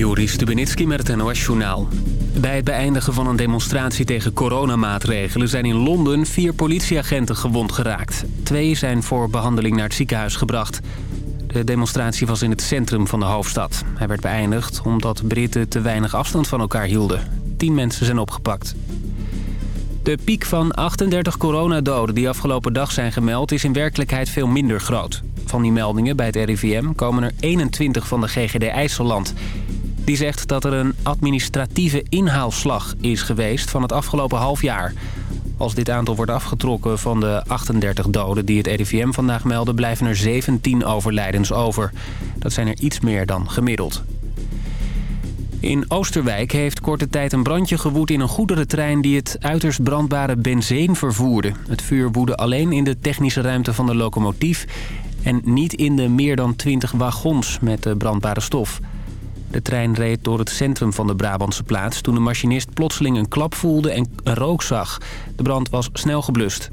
Juri Stubenitski met het NOS-journaal. Bij het beëindigen van een demonstratie tegen coronamaatregelen... zijn in Londen vier politieagenten gewond geraakt. Twee zijn voor behandeling naar het ziekenhuis gebracht. De demonstratie was in het centrum van de hoofdstad. Hij werd beëindigd omdat Britten te weinig afstand van elkaar hielden. Tien mensen zijn opgepakt. De piek van 38 coronadoden die afgelopen dag zijn gemeld... is in werkelijkheid veel minder groot. Van die meldingen bij het RIVM komen er 21 van de GGD IJsseland. Die zegt dat er een administratieve inhaalslag is geweest van het afgelopen half jaar. Als dit aantal wordt afgetrokken van de 38 doden die het RIVM vandaag meldde... blijven er 17 overlijdens over. Dat zijn er iets meer dan gemiddeld. In Oosterwijk heeft korte tijd een brandje gewoed in een goederentrein... die het uiterst brandbare benzeen vervoerde. Het vuur woedde alleen in de technische ruimte van de locomotief... en niet in de meer dan 20 wagons met de brandbare stof. De trein reed door het centrum van de Brabantse plaats... toen de machinist plotseling een klap voelde en rook zag. De brand was snel geblust.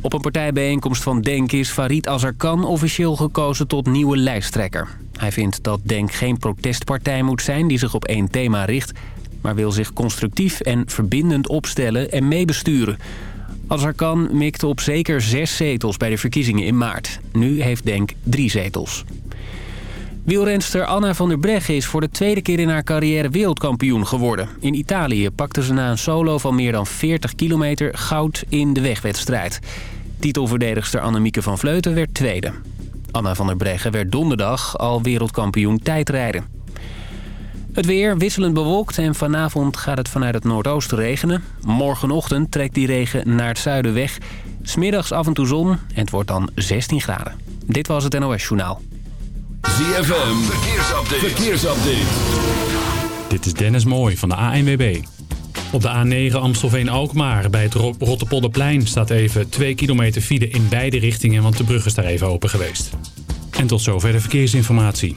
Op een partijbijeenkomst van DENK is Farid Azarkan officieel gekozen tot nieuwe lijsttrekker. Hij vindt dat DENK geen protestpartij moet zijn die zich op één thema richt... maar wil zich constructief en verbindend opstellen en meebesturen. Azarkan mikte op zeker zes zetels bij de verkiezingen in maart. Nu heeft DENK drie zetels. Wielrenster Anna van der Breggen is voor de tweede keer in haar carrière wereldkampioen geworden. In Italië pakte ze na een solo van meer dan 40 kilometer goud in de wegwedstrijd. Titelverdedigster Annemieke van Vleuten werd tweede. Anna van der Breggen werd donderdag al wereldkampioen tijdrijden. Het weer wisselend bewolkt en vanavond gaat het vanuit het noordoosten regenen. Morgenochtend trekt die regen naar het zuiden weg. Smiddags af en toe zon en het wordt dan 16 graden. Dit was het NOS Journaal. ZFM, verkeersupdate. verkeersupdate. Dit is Dennis Mooij van de ANWB. Op de A9 Amstelveen-Alkmaar bij het Rotterpolderplein staat even 2 kilometer file in beide richtingen, want de brug is daar even open geweest. En tot zover de verkeersinformatie.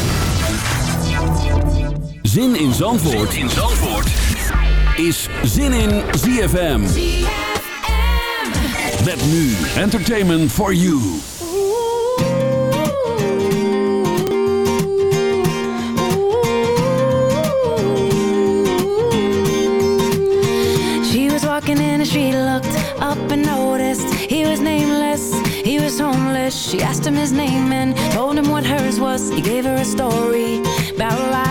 Zin in Zandvoort, in Zandvoort. is Zin in ZFM. Met nu Entertainment for You. She was walking in the street, looked up and noticed he was nameless, he was homeless. She asked him his name and told him what hers was. He gave her a story about life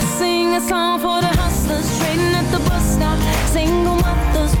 sing a song for the hustlers trading at the bus stop. Single mothers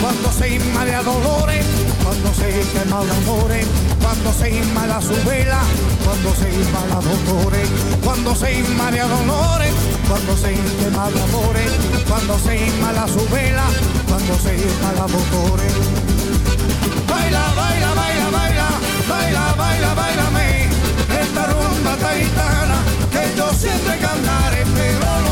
Cuando se inmala dolores, cuando se quema de amores, cuando se inmala su vela, cuando se inmala dolores, cuando se inmala dolores, cuando se quema de amores, cuando se inmala su vela, cuando se inmala dolores. Baila, baila, baila, baila, baila, baila, bailame, esta rumba taitana que yo siempre cantaré, pero no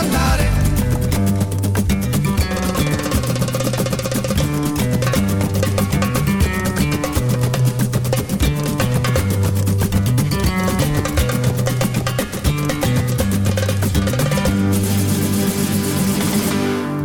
Cantaré.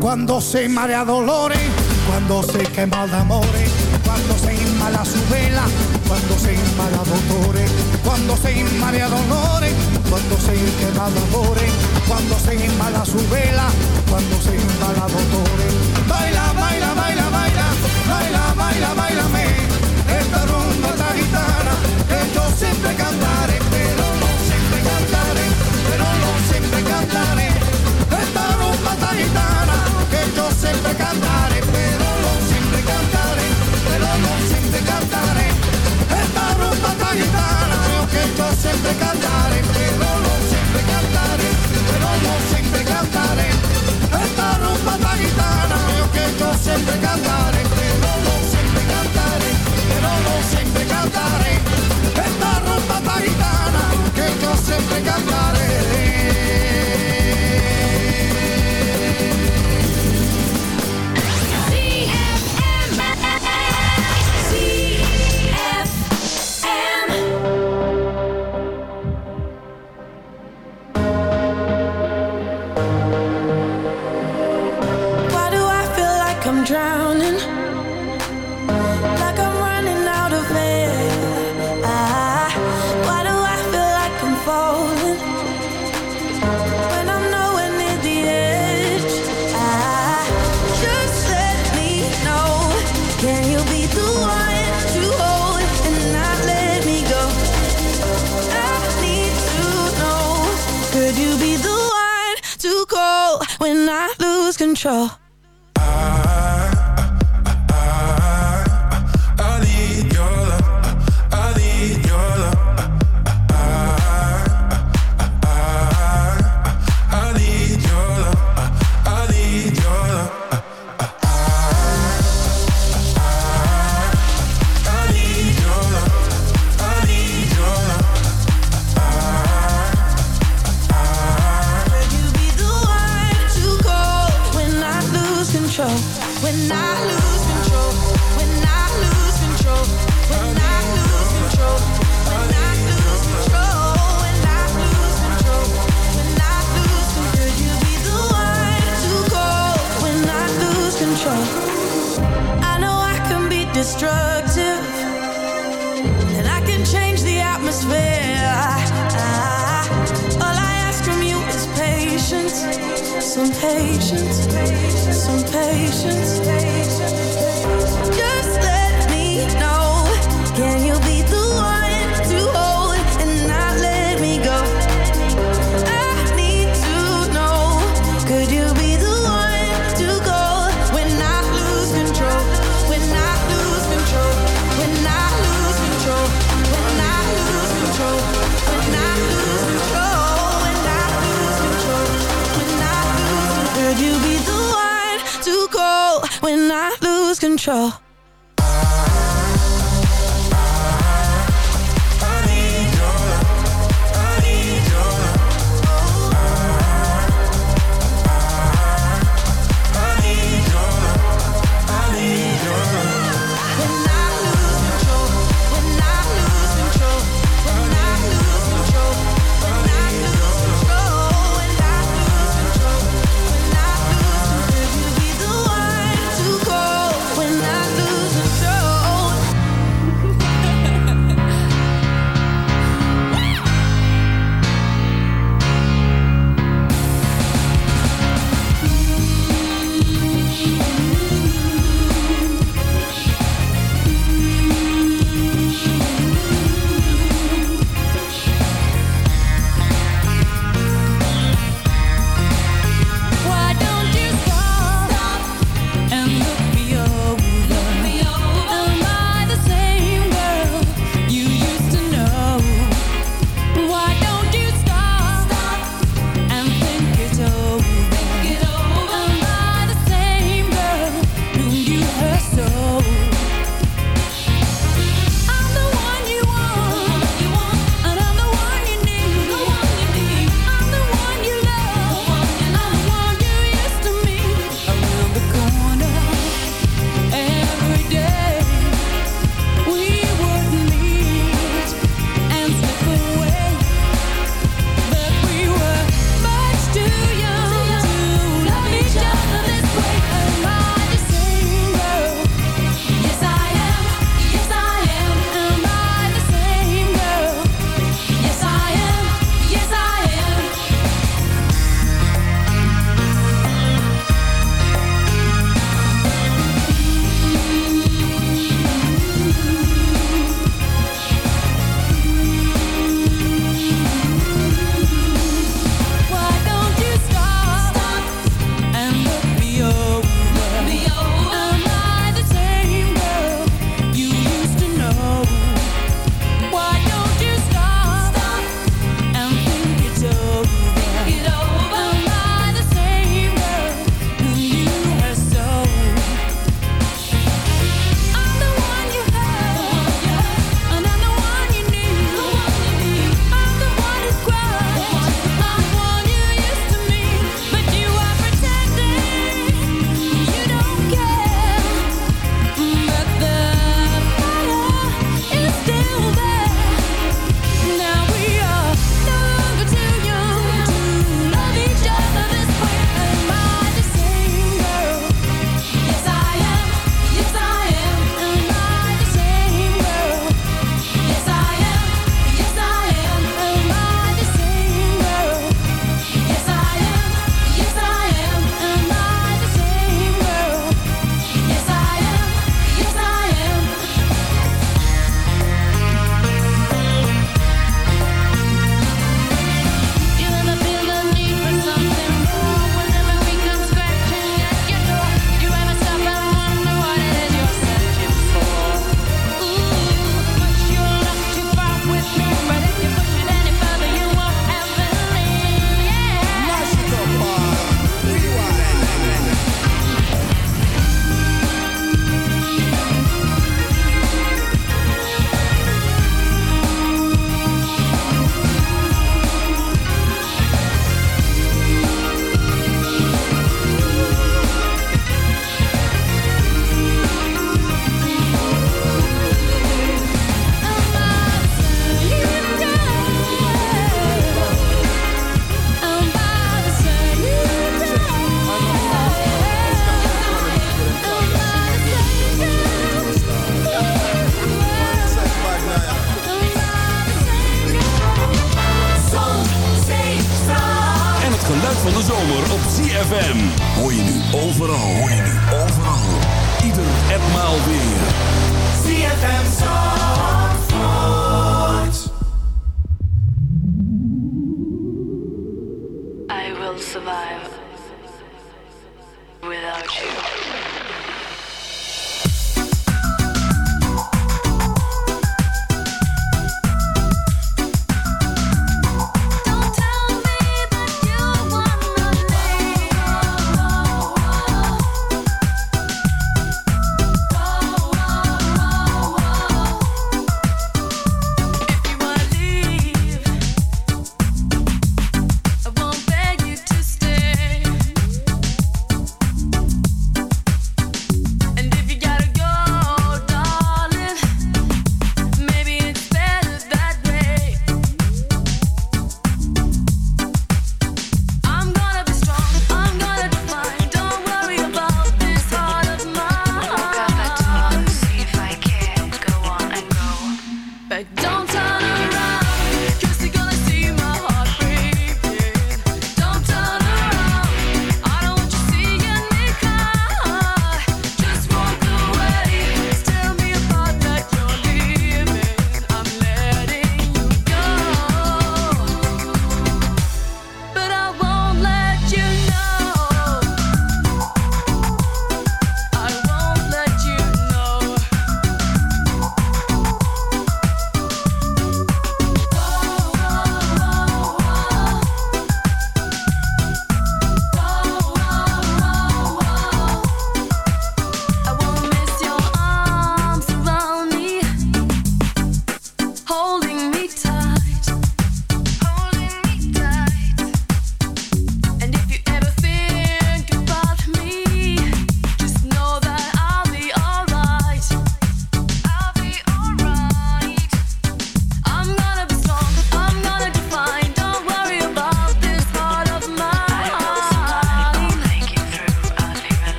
Cuando se marea dolores, cuando se quema de amores, cuando se inmala su vela, cuando se inmala dolores, cuando se inmala dolores, cuando se inmala dolores, cuando se inmala su vela, cuando se inmala dolores. Baila, baila, baila, baila, baila, baila, baila, me, esta rumba esta gitana, que yo siempre cantaré, pero no siempre cantaré, pero no siempre cantaré, esta rumba esta gitana, que yo siempre cantaré. che tu sempre cantare, pero non siempre cantare, pero non siempre cantare. Esta rumba ta gitana, yo que tu sempre cantare, pero non siempre cantare, pero no siempre cantare. Esta rumba ta gitana, que tu sempre cantare. sure.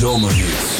Zomerhits.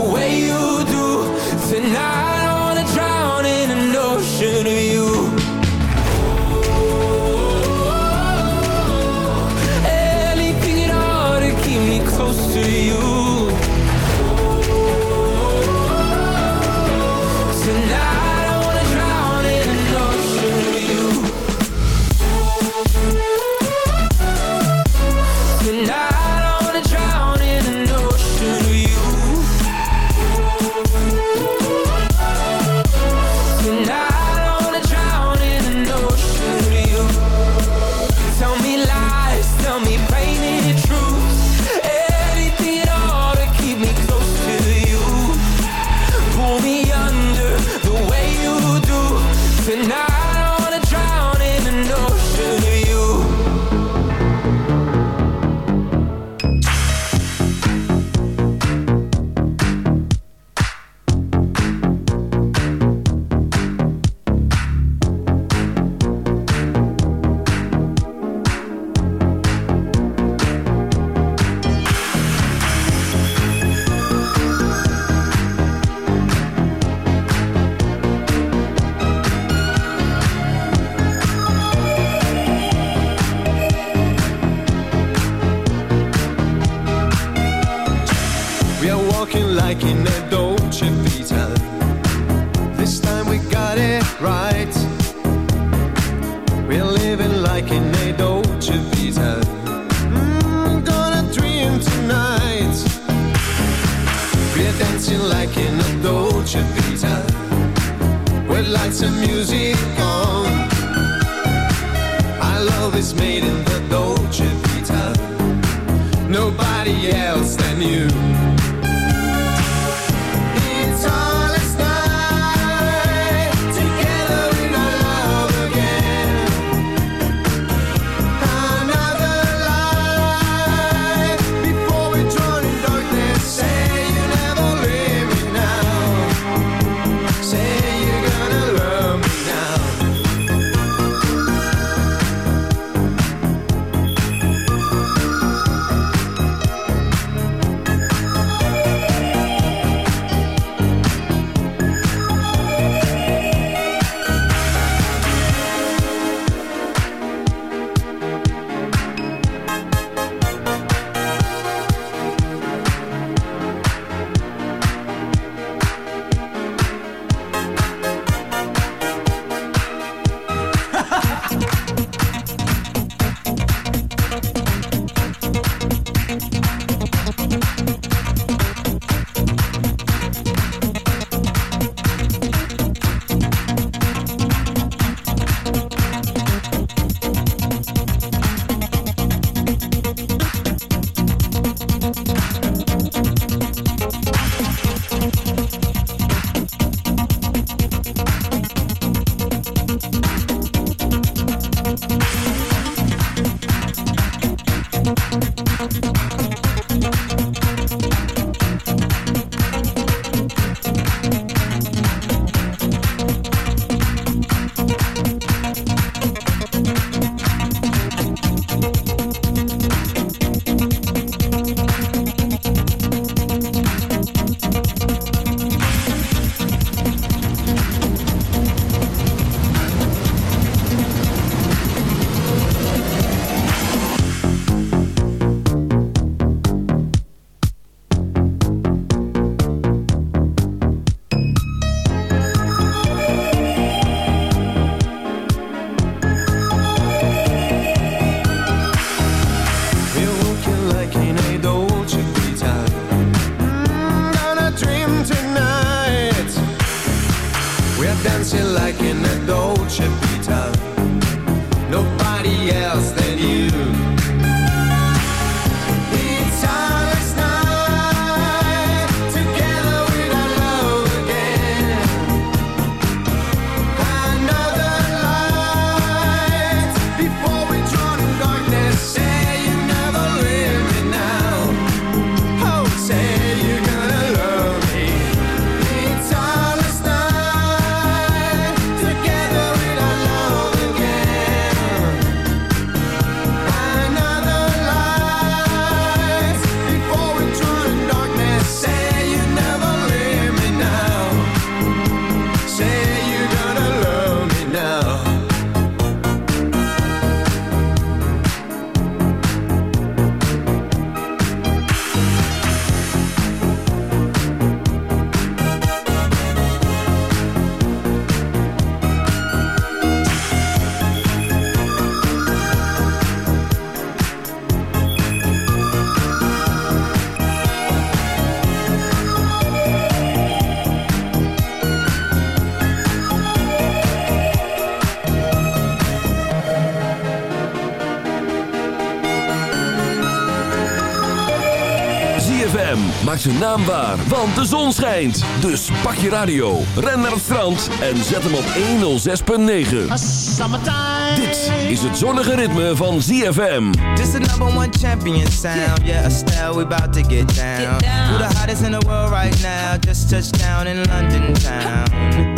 way you ZFM maakt zijn naam waar, want de zon schijnt. Dus pak je radio, ren naar het strand en zet hem op 106.9. Dit is het zonnige ritme van ZFM. This the number one champion sound. Yeah, Estelle, we about to get down. Who the hottest in the world right now? Just touched down in London town.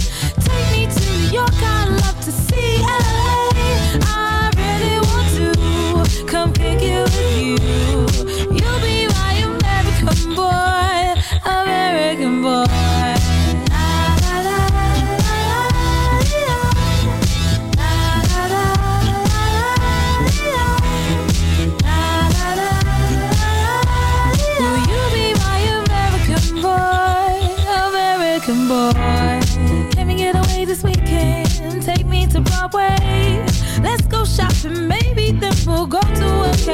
You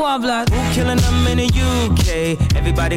squad blood. Who killing them in the UK? Everybody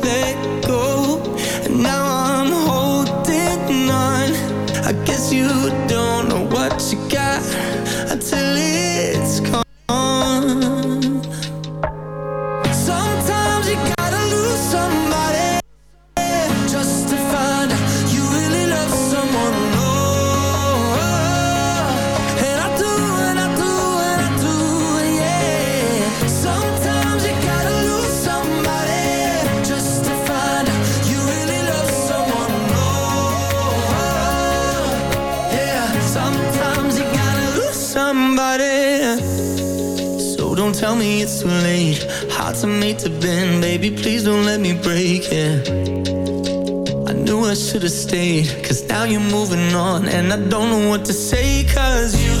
it's too late. Hearts are made to bend, baby. Please don't let me break it. I knew I should have stayed. Cause now you're moving on, and I don't know what to say. Cause you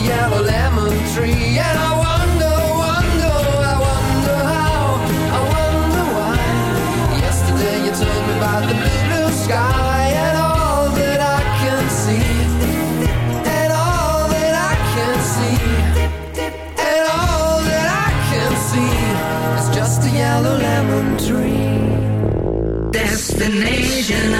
the yellow lemon tree. And I wonder, wonder, I wonder how. I wonder why. Yesterday you told the blue, blue sky. And all that I can see. And all that I can see. And all that I can see Is just a yellow lemon tree. Destination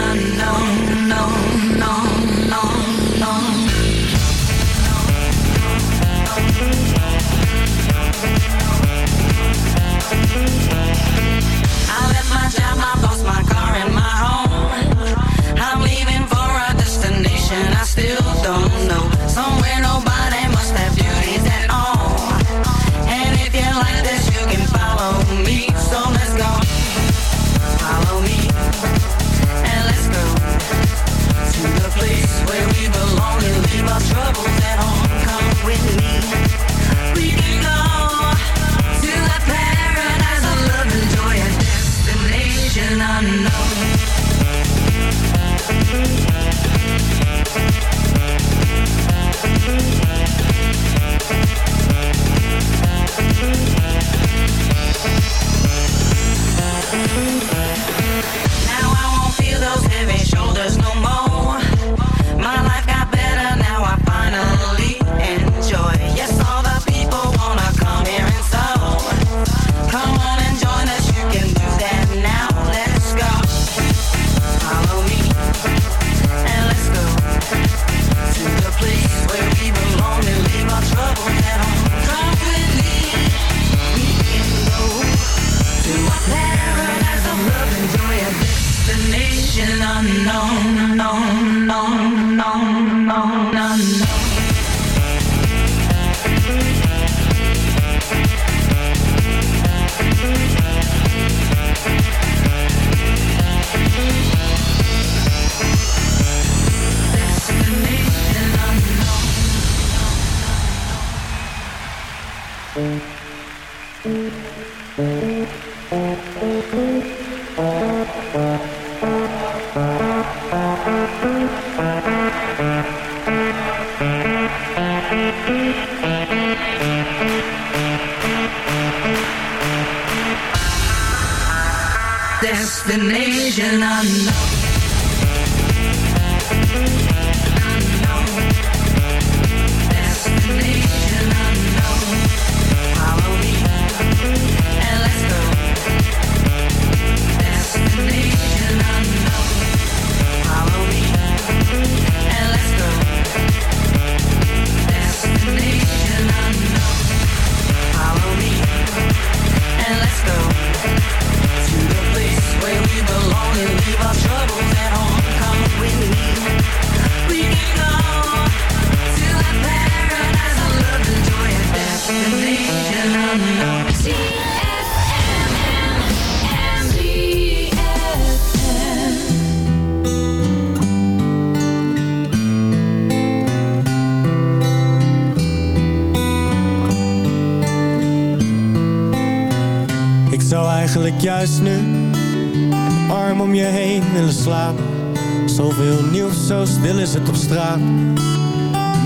Mijn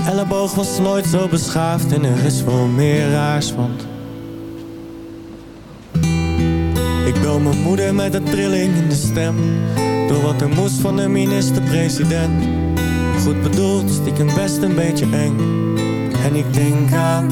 elleboog was nooit zo beschaafd en er is wel meer raars, want... Ik bel mijn moeder met een trilling in de stem. Door wat er moest van de minister-president. Goed bedoeld, stiekem best een beetje eng. En ik denk aan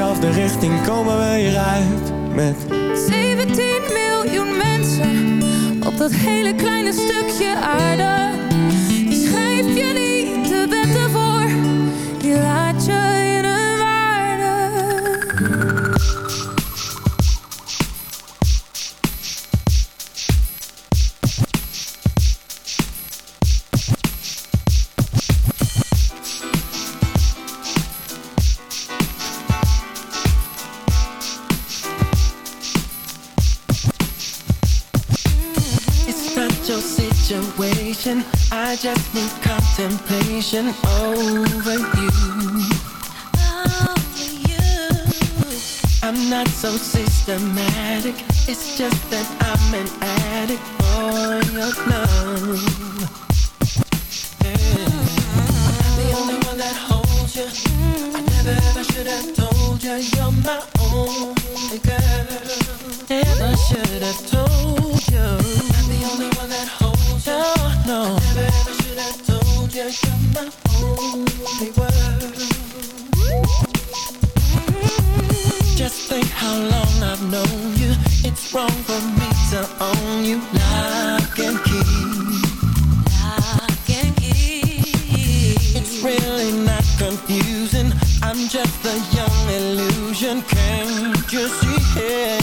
dezelfde richting komen we hieruit met 17 miljoen mensen op dat hele kleine stukje aarde. It's just It's wrong for me to own you lock and key. Lock and key. It's really not confusing. I'm just a young illusion. Can't you see it?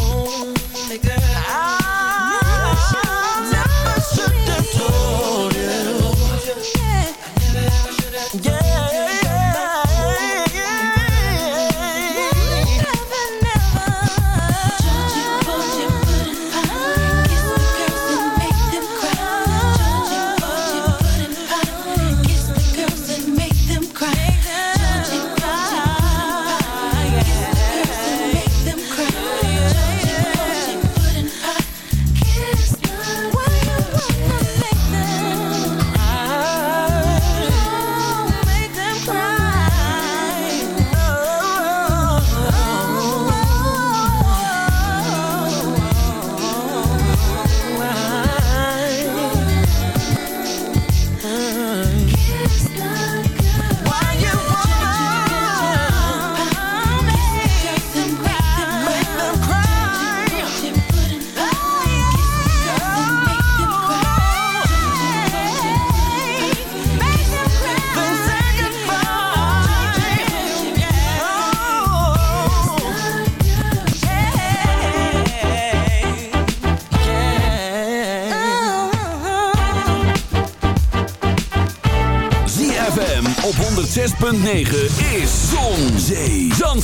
only girl. I